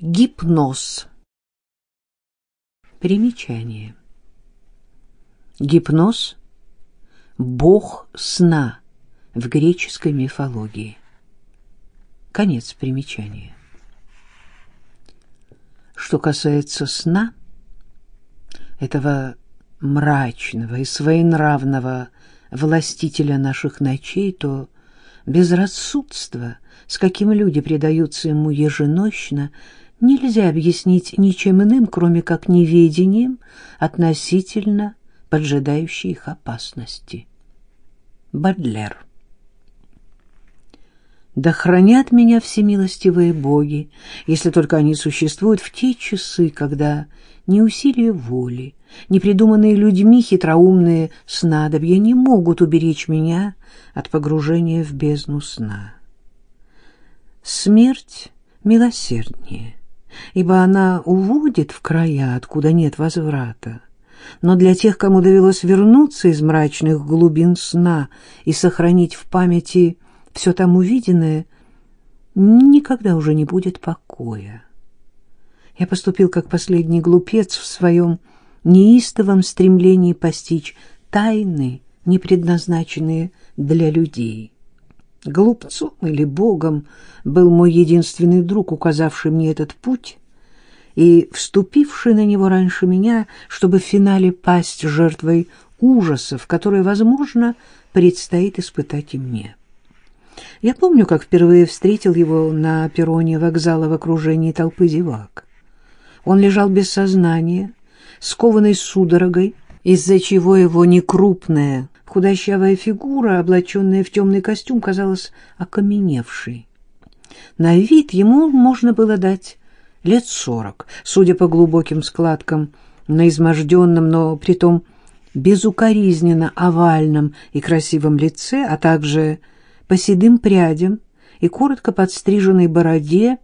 Гипноз. Примечание. Гипноз — бог сна в греческой мифологии. Конец примечания. Что касается сна, этого мрачного и своенравного властителя наших ночей, то безрассудство, с каким люди предаются ему еженочно, нельзя объяснить ничем иным, кроме как неведением относительно поджидающей их опасности. Бадлер да хранят меня всемилостивые боги, если только они существуют в те часы, когда ни усилия воли, ни придуманные людьми хитроумные снадобья не могут уберечь меня от погружения в бездну сна. Смерть милосерднее, ибо она уводит в края, откуда нет возврата. Но для тех, кому довелось вернуться из мрачных глубин сна и сохранить в памяти все там увиденное, никогда уже не будет покоя. Я поступил как последний глупец в своем неистовом стремлении постичь тайны, не предназначенные для людей. Глупцом или богом был мой единственный друг, указавший мне этот путь и вступивший на него раньше меня, чтобы в финале пасть жертвой ужасов, которые, возможно, предстоит испытать и мне. Я помню, как впервые встретил его на перроне вокзала в окружении толпы зевак. Он лежал без сознания, скованный судорогой, из-за чего его некрупная, худощавая фигура, облаченная в темный костюм, казалась окаменевшей. На вид ему можно было дать лет сорок, судя по глубоким складкам на изможденном, но притом безукоризненно овальном и красивом лице, а также по седым прядям и коротко подстриженной бороде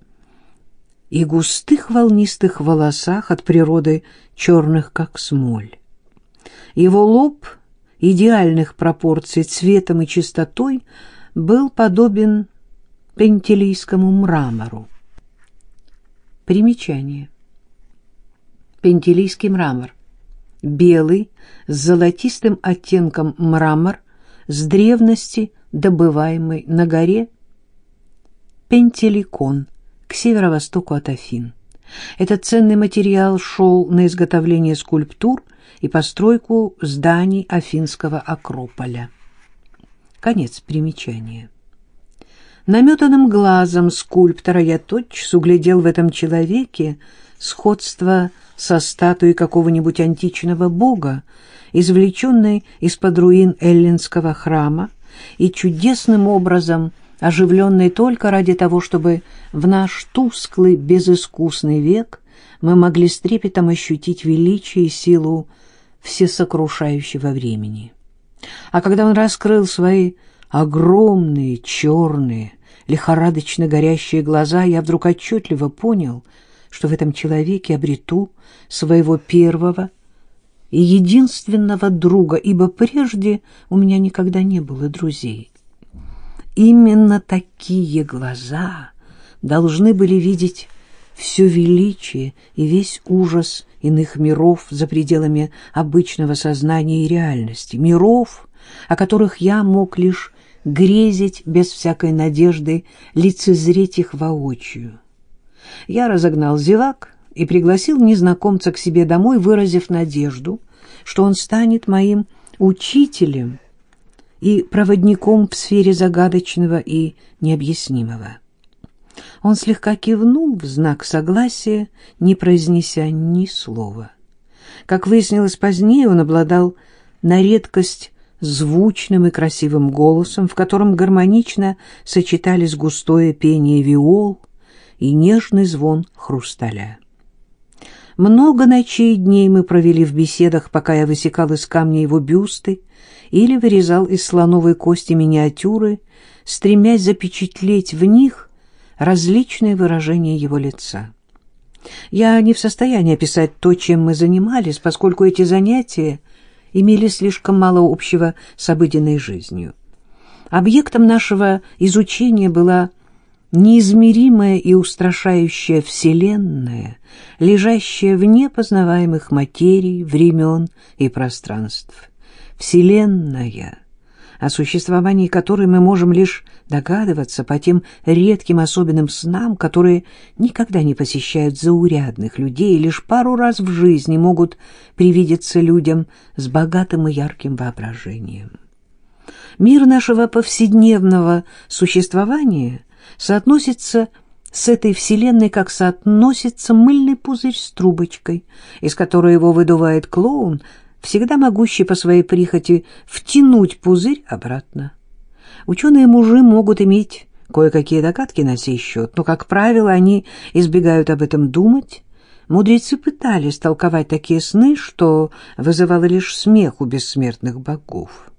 и густых волнистых волосах от природы черных, как смоль. Его лоб идеальных пропорций цветом и чистотой был подобен пентелийскому мрамору. Примечание. Пентелийский мрамор. Белый, с золотистым оттенком мрамор, с древности – добываемый на горе Пентеликон к северо-востоку от Афин. Этот ценный материал шел на изготовление скульптур и постройку зданий Афинского Акрополя. Конец примечания. Наметанным глазом скульптора я тотчас углядел в этом человеке сходство со статуей какого-нибудь античного бога, извлеченной из-под руин эллинского храма, и чудесным образом оживленной только ради того, чтобы в наш тусклый, безыскусный век мы могли с трепетом ощутить величие и силу всесокрушающего времени. А когда он раскрыл свои огромные, черные, лихорадочно горящие глаза, я вдруг отчетливо понял, что в этом человеке обрету своего первого, и единственного друга, ибо прежде у меня никогда не было друзей. Именно такие глаза должны были видеть все величие и весь ужас иных миров за пределами обычного сознания и реальности, миров, о которых я мог лишь грезить без всякой надежды, лицезреть их воочию. Я разогнал зевак и пригласил незнакомца к себе домой, выразив надежду, что он станет моим учителем и проводником в сфере загадочного и необъяснимого. Он слегка кивнул в знак согласия, не произнеся ни слова. Как выяснилось позднее, он обладал на редкость звучным и красивым голосом, в котором гармонично сочетались густое пение виол и нежный звон хрусталя. Много ночей и дней мы провели в беседах, пока я высекал из камня его бюсты или вырезал из слоновой кости миниатюры, стремясь запечатлеть в них различные выражения его лица. Я не в состоянии описать то, чем мы занимались, поскольку эти занятия имели слишком мало общего с обыденной жизнью. Объектом нашего изучения была неизмеримая и устрашающая Вселенная, лежащая вне познаваемых материй, времен и пространств. Вселенная, о существовании которой мы можем лишь догадываться по тем редким особенным снам, которые никогда не посещают заурядных людей и лишь пару раз в жизни могут привидеться людям с богатым и ярким воображением. Мир нашего повседневного существования — соотносится с этой вселенной, как соотносится мыльный пузырь с трубочкой, из которой его выдувает клоун, всегда могущий по своей прихоти втянуть пузырь обратно. Ученые-мужи могут иметь кое-какие догадки на сей счет, но, как правило, они избегают об этом думать. Мудрецы пытались толковать такие сны, что вызывало лишь смех у бессмертных богов.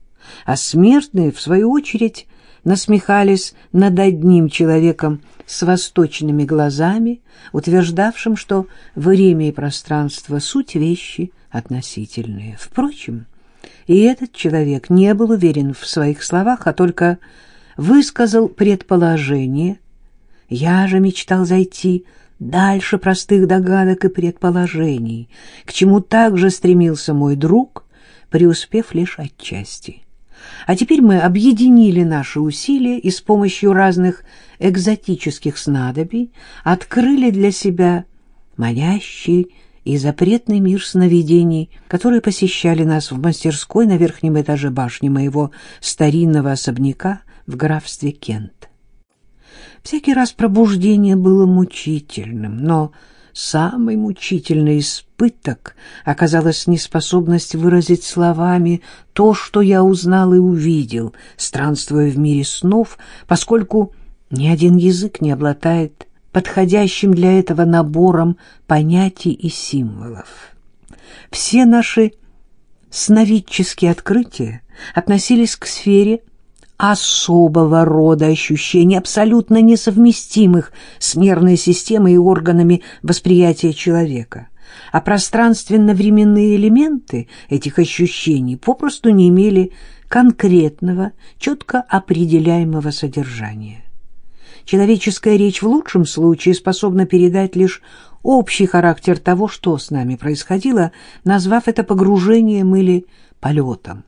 А смертные, в свою очередь, насмехались над одним человеком с восточными глазами, утверждавшим, что время и пространство — суть вещи относительные. Впрочем, и этот человек не был уверен в своих словах, а только высказал предположение. Я же мечтал зайти дальше простых догадок и предположений, к чему также стремился мой друг, преуспев лишь отчасти. А теперь мы объединили наши усилия и с помощью разных экзотических снадобий открыли для себя манящий и запретный мир сновидений, которые посещали нас в мастерской на верхнем этаже башни моего старинного особняка в графстве Кент. Всякий раз пробуждение было мучительным, но самый мучительный испыток оказалась неспособность выразить словами то, что я узнал и увидел, странствуя в мире снов, поскольку ни один язык не обладает подходящим для этого набором понятий и символов. Все наши сновидческие открытия относились к сфере особого рода ощущений, абсолютно несовместимых с нервной системой и органами восприятия человека. А пространственно-временные элементы этих ощущений попросту не имели конкретного, четко определяемого содержания. Человеческая речь в лучшем случае способна передать лишь общий характер того, что с нами происходило, назвав это погружением или полетом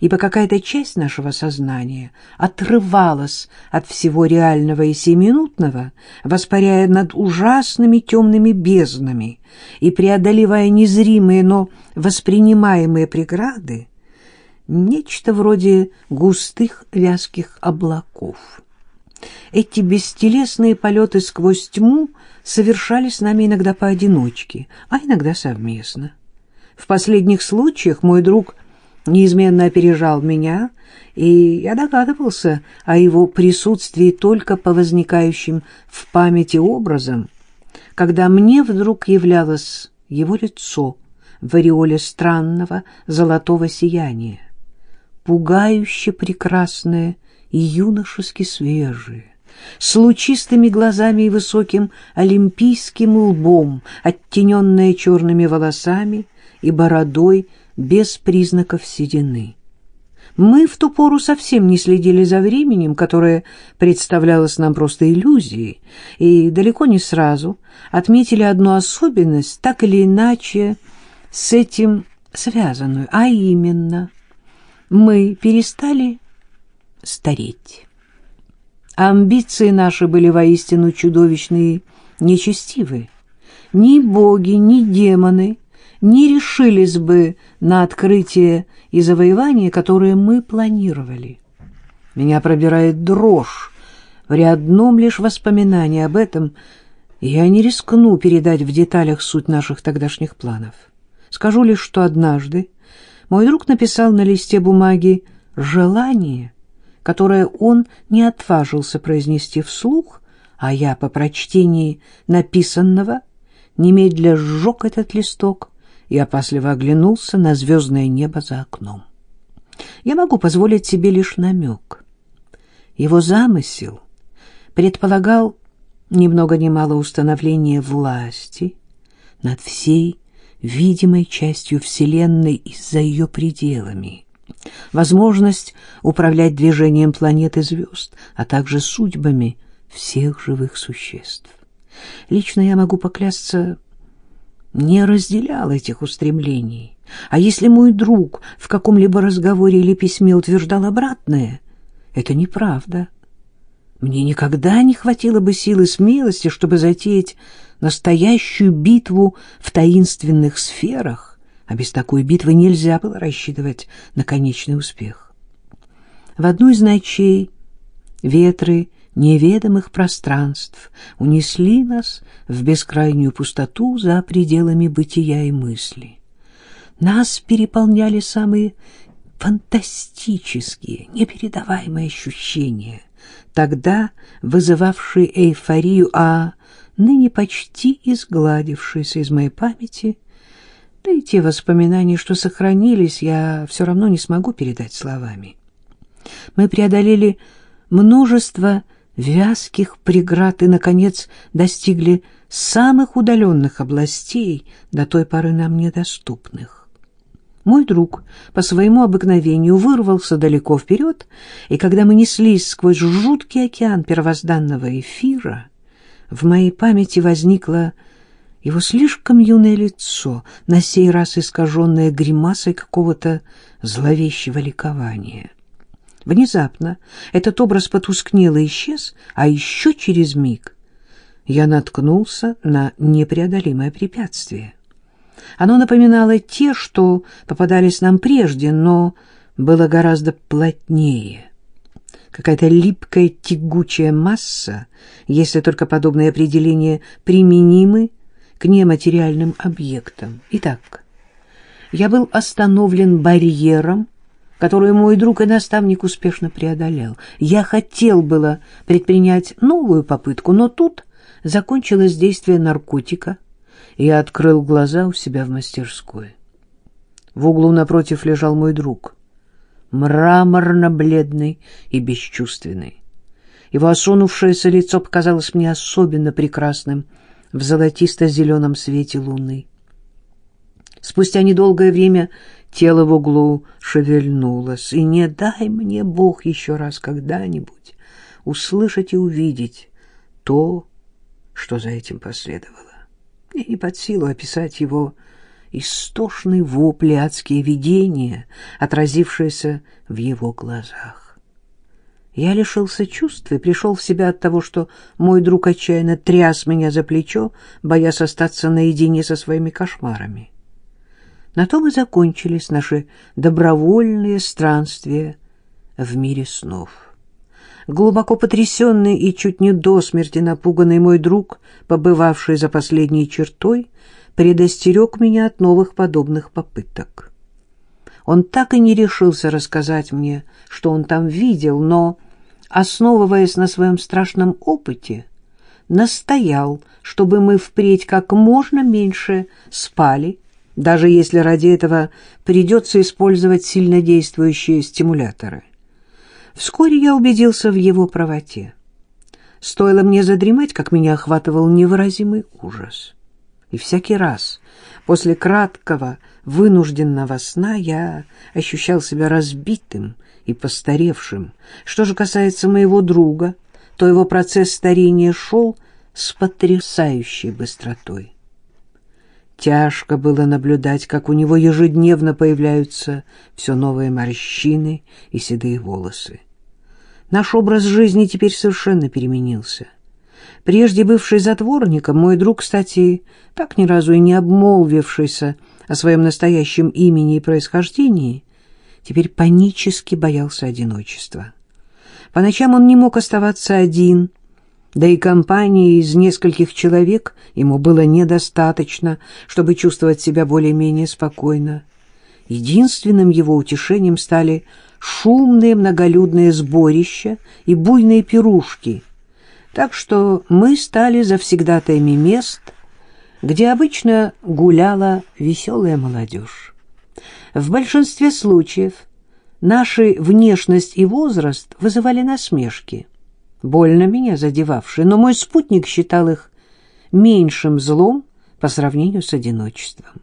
ибо какая-то часть нашего сознания отрывалась от всего реального и семинутного, воспаряя над ужасными темными безднами и преодолевая незримые, но воспринимаемые преграды, нечто вроде густых вязких облаков. Эти бестелесные полеты сквозь тьму совершались нами иногда поодиночке, а иногда совместно. В последних случаях мой друг неизменно опережал меня, и я догадывался о его присутствии только по возникающим в памяти образам, когда мне вдруг являлось его лицо в ореоле странного золотого сияния, пугающе прекрасное и юношески свежее, с лучистыми глазами и высоким олимпийским лбом, оттененное черными волосами и бородой, без признаков седины. Мы в ту пору совсем не следили за временем, которое представлялось нам просто иллюзией, и далеко не сразу отметили одну особенность, так или иначе с этим связанную, а именно мы перестали стареть. Амбиции наши были воистину чудовищные, нечестивые. Ни боги, ни демоны не решились бы на открытие и завоевание, которые мы планировали. Меня пробирает дрожь при одном лишь воспоминании об этом, я не рискну передать в деталях суть наших тогдашних планов. Скажу лишь, что однажды мой друг написал на листе бумаги желание, которое он не отважился произнести вслух, а я по прочтении написанного немедля сжег этот листок и опасливо оглянулся на звездное небо за окном. Я могу позволить себе лишь намек. Его замысел предполагал ни много ни мало установление власти над всей видимой частью Вселенной и за ее пределами, возможность управлять движением планет и звезд, а также судьбами всех живых существ. Лично я могу поклясться, не разделял этих устремлений. А если мой друг в каком-либо разговоре или письме утверждал обратное, это неправда. Мне никогда не хватило бы силы смелости, чтобы затеять настоящую битву в таинственных сферах, а без такой битвы нельзя было рассчитывать на конечный успех. В одну из ночей ветры неведомых пространств унесли нас в бескрайнюю пустоту за пределами бытия и мысли. Нас переполняли самые фантастические, непередаваемые ощущения, тогда вызывавшие эйфорию, а ныне почти изгладившиеся из моей памяти, да и те воспоминания, что сохранились, я все равно не смогу передать словами. Мы преодолели множество вязких преград и, наконец, достигли самых удаленных областей, до той поры нам недоступных. Мой друг по своему обыкновению вырвался далеко вперед, и когда мы неслись сквозь жуткий океан первозданного эфира, в моей памяти возникло его слишком юное лицо, на сей раз искаженное гримасой какого-то зловещего ликования. Внезапно этот образ потускнел и исчез, а еще через миг я наткнулся на непреодолимое препятствие. Оно напоминало те, что попадались нам прежде, но было гораздо плотнее. Какая-то липкая тягучая масса, если только подобные определения применимы к нематериальным объектам. Итак, я был остановлен барьером, которую мой друг и наставник успешно преодолел. Я хотел было предпринять новую попытку, но тут закончилось действие наркотика, и я открыл глаза у себя в мастерской. В углу напротив лежал мой друг, мраморно-бледный и бесчувственный. Его осунувшееся лицо показалось мне особенно прекрасным в золотисто-зеленом свете луны. Спустя недолгое время Тело в углу шевельнулось, и не дай мне Бог еще раз когда-нибудь услышать и увидеть то, что за этим последовало. Мне не под силу описать его истошный вопли, адские видения, отразившиеся в его глазах. Я лишился чувств и пришел в себя от того, что мой друг отчаянно тряс меня за плечо, боясь остаться наедине со своими кошмарами. На том и закончились наши добровольные странствия в мире снов. Глубоко потрясенный и чуть не до смерти напуганный мой друг, побывавший за последней чертой, предостерег меня от новых подобных попыток. Он так и не решился рассказать мне, что он там видел, но, основываясь на своем страшном опыте, настоял, чтобы мы впредь как можно меньше спали даже если ради этого придется использовать сильнодействующие стимуляторы. Вскоре я убедился в его правоте. Стоило мне задремать, как меня охватывал невыразимый ужас. И всякий раз после краткого вынужденного сна я ощущал себя разбитым и постаревшим. Что же касается моего друга, то его процесс старения шел с потрясающей быстротой. Тяжко было наблюдать, как у него ежедневно появляются все новые морщины и седые волосы. Наш образ жизни теперь совершенно переменился. Прежде бывший затворником, мой друг, кстати, так ни разу и не обмолвившийся о своем настоящем имени и происхождении, теперь панически боялся одиночества. По ночам он не мог оставаться один — да и компании из нескольких человек ему было недостаточно, чтобы чувствовать себя более-менее спокойно. Единственным его утешением стали шумные многолюдные сборища и буйные пирушки, так что мы стали завсегдатаями мест, где обычно гуляла веселая молодежь. В большинстве случаев наши внешность и возраст вызывали насмешки – больно меня задевавшие, но мой спутник считал их меньшим злом по сравнению с одиночеством.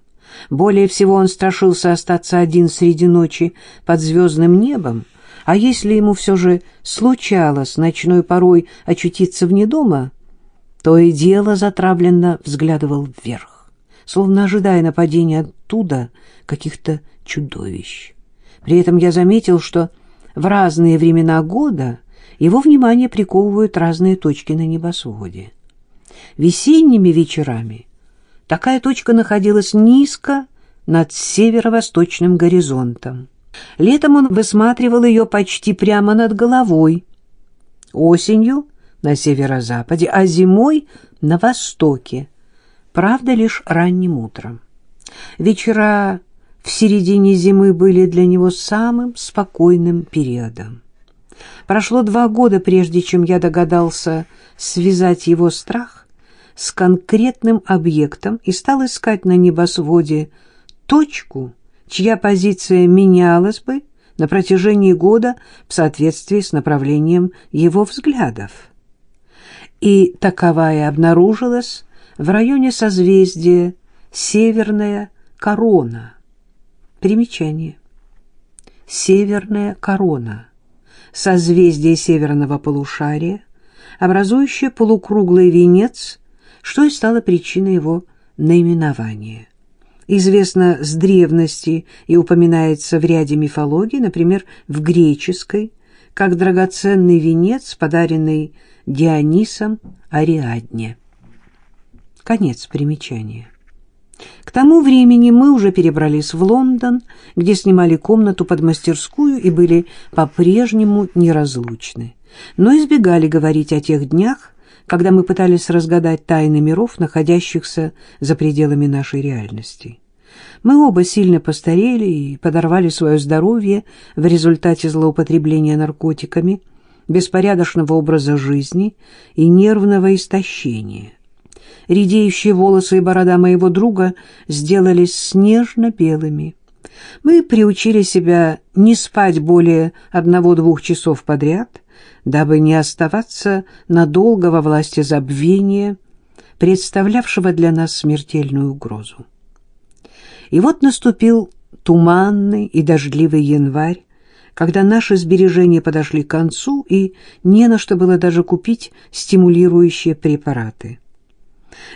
Более всего он страшился остаться один среди ночи под звездным небом, А если ему все же случалось ночной порой очутиться вне дома, то и дело затравленно взглядывал вверх, словно ожидая нападения оттуда каких-то чудовищ. При этом я заметил, что в разные времена года его внимание приковывают разные точки на небосводе. Весенними вечерами такая точка находилась низко над северо-восточным горизонтом. Летом он высматривал ее почти прямо над головой. Осенью на северо-западе, а зимой на востоке. Правда, лишь ранним утром. Вечера в середине зимы были для него самым спокойным периодом. Прошло два года, прежде чем я догадался связать его страх с конкретным объектом и стал искать на небосводе точку, чья позиция менялась бы на протяжении года в соответствии с направлением его взглядов. И таковая обнаружилась в районе созвездия Северная Корона. Примечание. Северная Корона. Созвездие северного полушария, образующее полукруглый венец, что и стало причиной его наименования известно с древности и упоминается в ряде мифологий, например, в греческой, как драгоценный венец, подаренный Дионисом Ариадне. Конец примечания. К тому времени мы уже перебрались в Лондон, где снимали комнату под мастерскую и были по-прежнему неразлучны, но избегали говорить о тех днях, когда мы пытались разгадать тайны миров, находящихся за пределами нашей реальности. Мы оба сильно постарели и подорвали свое здоровье в результате злоупотребления наркотиками, беспорядочного образа жизни и нервного истощения. Редеющие волосы и борода моего друга сделались снежно-белыми. Мы приучили себя не спать более одного-двух часов подряд — дабы не оставаться надолго во власти забвения, представлявшего для нас смертельную угрозу. И вот наступил туманный и дождливый январь, когда наши сбережения подошли к концу, и не на что было даже купить стимулирующие препараты.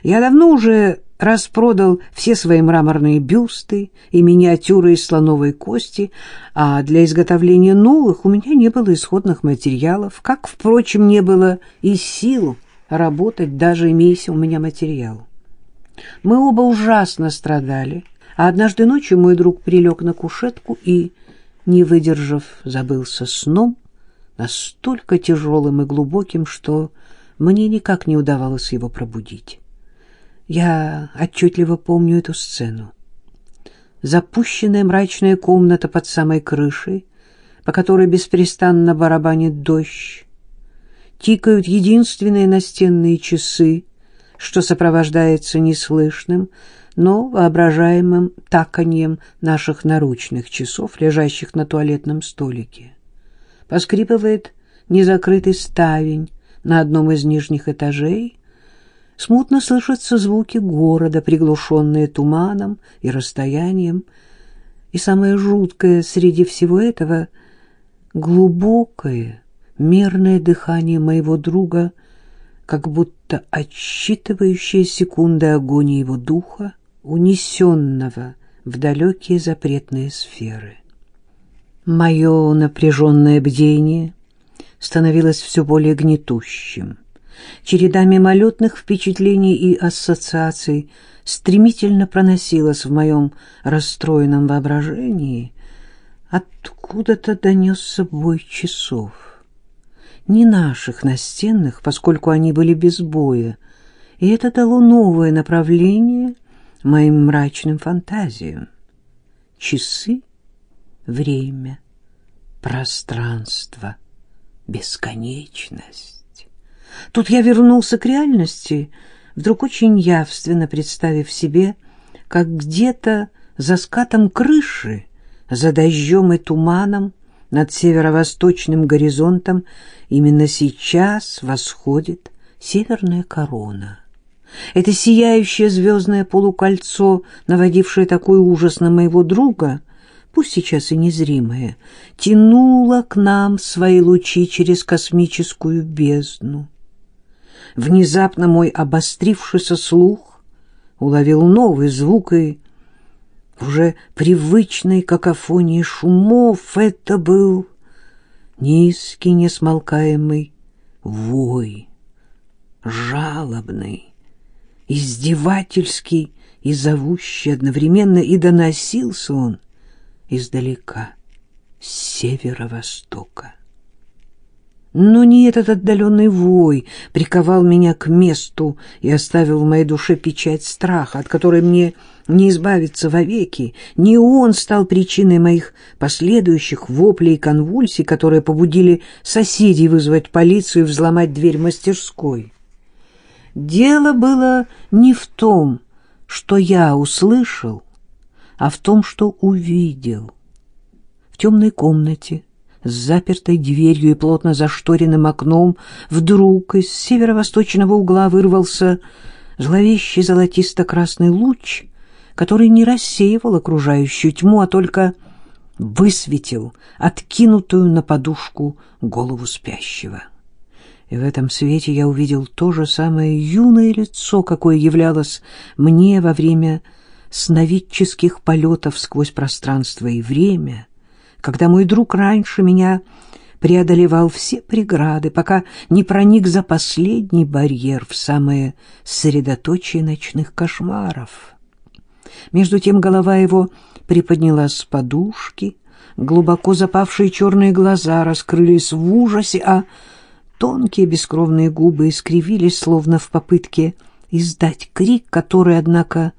Я давно уже распродал все свои мраморные бюсты и миниатюры из слоновой кости, а для изготовления новых у меня не было исходных материалов, как, впрочем, не было и сил работать, даже имеясь у меня материал. Мы оба ужасно страдали, а однажды ночью мой друг прилег на кушетку и, не выдержав, забылся сном, настолько тяжелым и глубоким, что мне никак не удавалось его пробудить. Я отчетливо помню эту сцену. Запущенная мрачная комната под самой крышей, по которой беспрестанно барабанит дождь. Тикают единственные настенные часы, что сопровождается неслышным, но воображаемым таканьем наших наручных часов, лежащих на туалетном столике. Поскрипывает незакрытый ставень на одном из нижних этажей — Смутно слышатся звуки города, приглушенные туманом и расстоянием. И самое жуткое среди всего этого — глубокое, мерное дыхание моего друга, как будто отсчитывающее секунды агонии его духа, унесенного в далекие запретные сферы. Мое напряженное бдение становилось все более гнетущим — череда мимолетных впечатлений и ассоциаций стремительно проносилась в моем расстроенном воображении. Откуда-то донесся бой часов. Не наших настенных, поскольку они были без боя, и это дало новое направление моим мрачным фантазиям. Часы, время, пространство, бесконечность. Тут я вернулся к реальности, вдруг очень явственно представив себе, как где-то за скатом крыши, за дождем и туманом, над северо-восточным горизонтом именно сейчас восходит северная корона. Это сияющее звездное полукольцо, наводившее такой ужас на моего друга, пусть сейчас и незримое, тянуло к нам свои лучи через космическую бездну. Внезапно мой обострившийся слух уловил новый звук и уже привычной какофонии шумов это был низкий, несмолкаемый вой, жалобный, издевательский и зовущий одновременно, и доносился он издалека, с северо-востока. Но не этот отдаленный вой приковал меня к месту и оставил в моей душе печать страха, от которой мне не избавиться вовеки. Не он стал причиной моих последующих воплей и конвульсий, которые побудили соседей вызвать полицию и взломать дверь мастерской. Дело было не в том, что я услышал, а в том, что увидел. В темной комнате с запертой дверью и плотно зашторенным окном, вдруг из северо-восточного угла вырвался зловещий золотисто-красный луч, который не рассеивал окружающую тьму, а только высветил откинутую на подушку голову спящего. И в этом свете я увидел то же самое юное лицо, какое являлось мне во время сновидческих полетов сквозь пространство и время — когда мой друг раньше меня преодолевал все преграды, пока не проник за последний барьер в самое средоточие ночных кошмаров. Между тем голова его приподнялась с подушки, глубоко запавшие черные глаза раскрылись в ужасе, а тонкие бескровные губы искривились, словно в попытке издать крик, который, однако,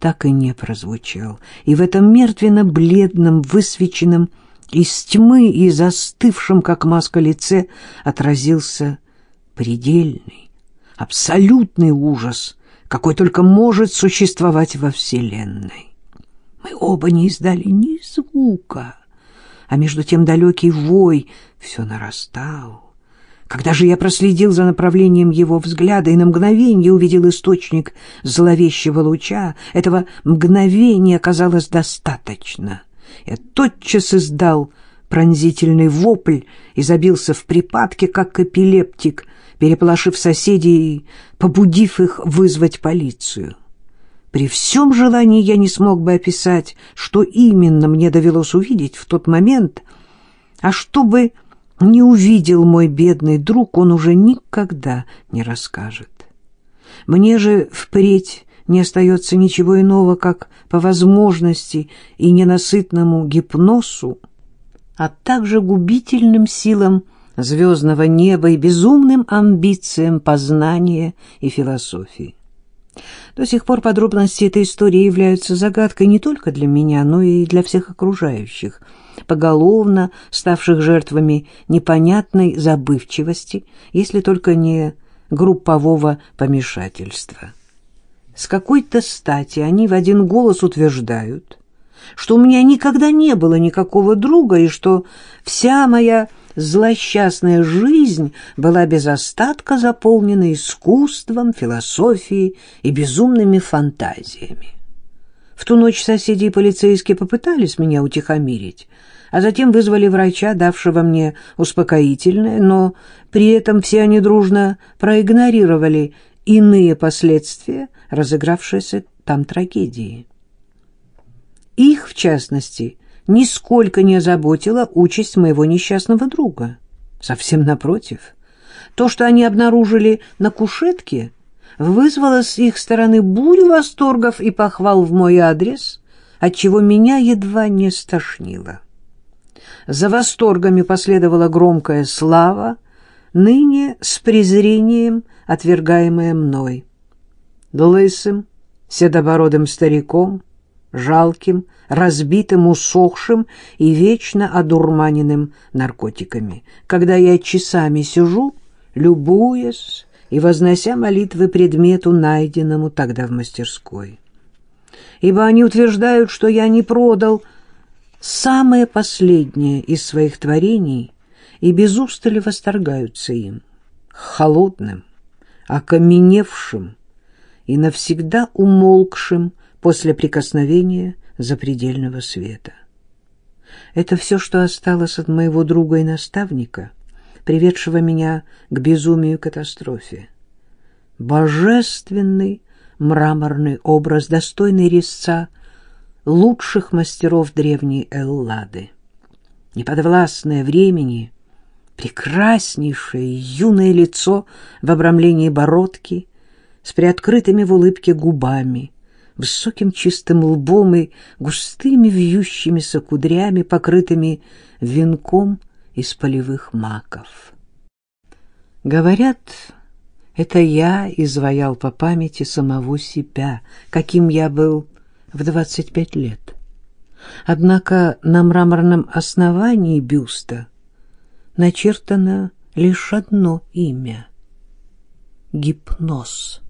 так и не прозвучал. И в этом мертвенно-бледном, высвеченном из тьмы и застывшем, как маска лице, отразился предельный, абсолютный ужас, какой только может существовать во Вселенной. Мы оба не издали ни звука, а между тем далекий вой все нарастал. Когда же я проследил за направлением его взгляда и на мгновение увидел источник зловещего луча, этого мгновения оказалось достаточно — я тотчас издал пронзительный вопль и забился в припадке, как эпилептик, переполошив соседей побудив их вызвать полицию. При всем желании я не смог бы описать, что именно мне довелось увидеть в тот момент, а чтобы не увидел мой бедный друг, он уже никогда не расскажет. Мне же впредь не остается ничего иного, как по возможности и ненасытному гипнозу, а также губительным силам звездного неба и безумным амбициям познания и философии. До сих пор подробности этой истории являются загадкой не только для меня, но и для всех окружающих, поголовно ставших жертвами непонятной забывчивости, если только не группового помешательства. С какой-то стати они в один голос утверждают, что у меня никогда не было никакого друга и что вся моя злосчастная жизнь была без остатка заполнена искусством, философией и безумными фантазиями. В ту ночь соседи и полицейские попытались меня утихомирить, а затем вызвали врача, давшего мне успокоительное, но при этом все они дружно проигнорировали иные последствия разыгравшейся там трагедии. Их, в частности, нисколько не озаботила участь моего несчастного друга. Совсем напротив. То, что они обнаружили на кушетке, вызвало с их стороны бурю восторгов и похвал в мой адрес, отчего меня едва не стошнило. За восторгами последовала громкая слава, ныне с презрением отвергаемая мной лысым, седобородым стариком, жалким, разбитым, усохшим и вечно одурманенным наркотиками. Когда я часами сижу, любуясь и вознося молитвы предмету, найденному тогда в мастерской. Ибо они утверждают, что я не продал самое последнее из своих творений и без устали восторгаются им, холодным, окаменевшим, и навсегда умолкшим после прикосновения запредельного света. Это все, что осталось от моего друга и наставника, приведшего меня к безумию и катастрофе. Божественный мраморный образ, достойный резца лучших мастеров древней Эллады. Неподвластное времени, прекраснейшее юное лицо в обрамлении бородки, с приоткрытыми в улыбке губами, высоким чистым лбом и густыми вьющимися кудрями, покрытыми венком из полевых маков. Говорят, это я изваял по памяти самого себя, каким я был в двадцать пять лет. Однако на мраморном основании бюста начертано лишь одно имя — гипноз.